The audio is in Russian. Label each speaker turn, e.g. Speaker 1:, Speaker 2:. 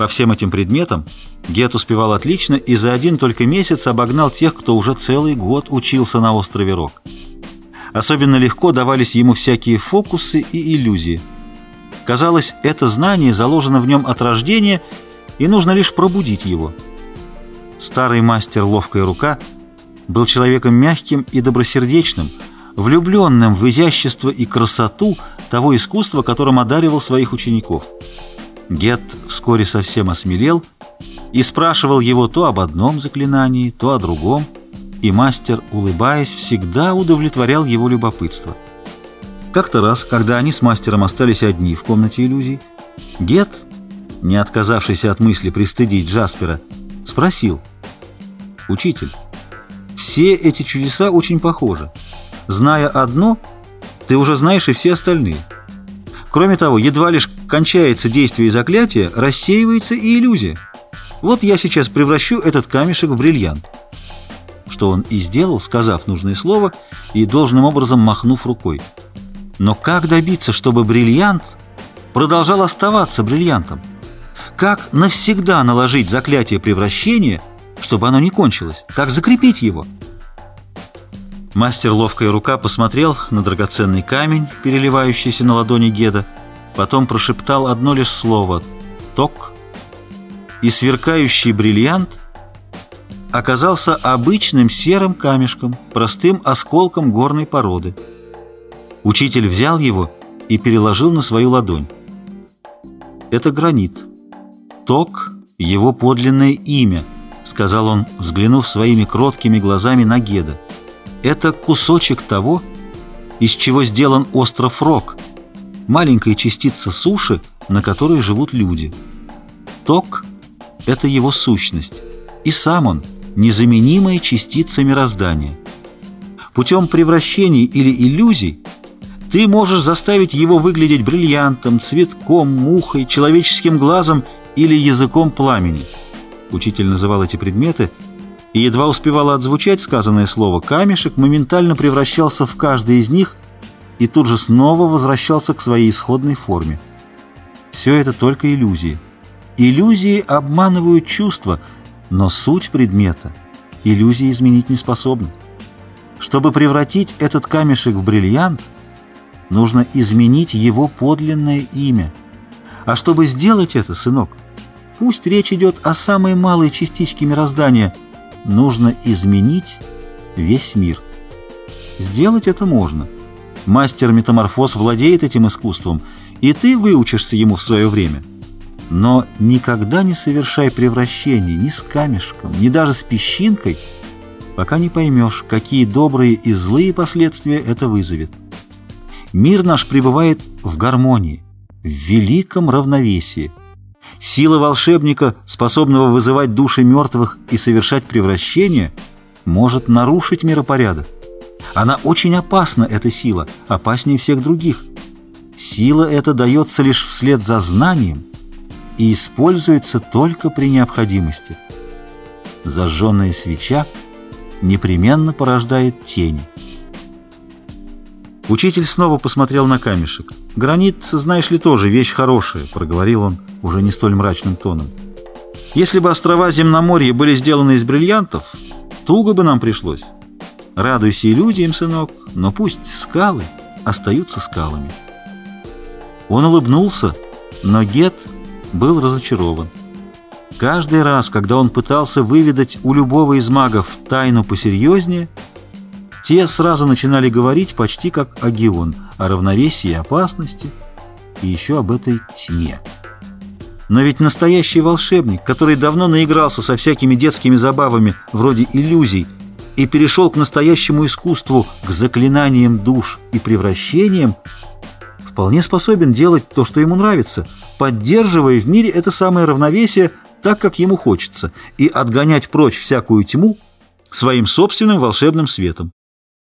Speaker 1: По всем этим предметам Гет успевал отлично и за один только месяц обогнал тех, кто уже целый год учился на острове Рок. Особенно легко давались ему всякие фокусы и иллюзии. Казалось, это знание заложено в нем от рождения, и нужно лишь пробудить его. Старый мастер «Ловкая рука» был человеком мягким и добросердечным, влюбленным в изящество и красоту того искусства, которым одаривал своих учеников. Гет вскоре совсем осмелел и спрашивал его то об одном заклинании, то о другом, и мастер, улыбаясь, всегда удовлетворял его любопытство. Как-то раз, когда они с мастером остались одни в комнате иллюзий, Гет, не отказавшийся от мысли пристыдить Джаспера, спросил, «Учитель, все эти чудеса очень похожи. Зная одно, ты уже знаешь и все остальные. Кроме того, едва лишь кончается действие заклятия, рассеивается и иллюзия. Вот я сейчас превращу этот камешек в бриллиант. Что он и сделал, сказав нужное слово и должным образом махнув рукой. Но как добиться, чтобы бриллиант продолжал оставаться бриллиантом? Как навсегда наложить заклятие превращения, чтобы оно не кончилось? Как закрепить его? Мастер ловкая рука посмотрел на драгоценный камень, переливающийся на ладони Геда, потом прошептал одно лишь слово «ток», и сверкающий бриллиант оказался обычным серым камешком, простым осколком горной породы. Учитель взял его и переложил на свою ладонь. «Это гранит. Ток — его подлинное имя», — сказал он, взглянув своими кроткими глазами на Геда. Это кусочек того, из чего сделан остров Рок, маленькая частица суши, на которой живут люди. Ток — это его сущность, и сам он — незаменимая частица мироздания. Путем превращений или иллюзий ты можешь заставить его выглядеть бриллиантом, цветком, мухой, человеческим глазом или языком пламени. Учитель называл эти предметы — и едва успевало отзвучать сказанное слово, камешек моментально превращался в каждый из них и тут же снова возвращался к своей исходной форме. Все это только иллюзии. Иллюзии обманывают чувства, но суть предмета иллюзии изменить не способны. Чтобы превратить этот камешек в бриллиант, нужно изменить его подлинное имя. А чтобы сделать это, сынок, пусть речь идет о самой малой частичке мироздания – нужно изменить весь мир. Сделать это можно. Мастер-метаморфоз владеет этим искусством, и ты выучишься ему в свое время. Но никогда не совершай превращений ни с камешком, ни даже с песчинкой, пока не поймешь, какие добрые и злые последствия это вызовет. Мир наш пребывает в гармонии, в великом равновесии – Сила волшебника, способного вызывать души мертвых и совершать превращения, может нарушить миропорядок. Она очень опасна, эта сила, опаснее всех других. Сила эта дается лишь вслед за знанием и используется только при необходимости. Зажженная свеча непременно порождает тень. Учитель снова посмотрел на камешек. «Гранит, знаешь ли, тоже вещь хорошая», — проговорил он уже не столь мрачным тоном. «Если бы острова Земноморья были сделаны из бриллиантов, туго бы нам пришлось. Радуйся иллюзиям, сынок, но пусть скалы остаются скалами». Он улыбнулся, но Гет был разочарован. Каждый раз, когда он пытался выведать у любого из магов тайну посерьезнее, те сразу начинали говорить почти как Агион о равновесии и опасности, и еще об этой тьме. Но ведь настоящий волшебник, который давно наигрался со всякими детскими забавами вроде иллюзий и перешел к настоящему искусству, к заклинаниям душ и превращениям, вполне способен делать то, что ему нравится, поддерживая в мире это самое равновесие так, как ему хочется, и отгонять прочь всякую тьму своим собственным волшебным светом.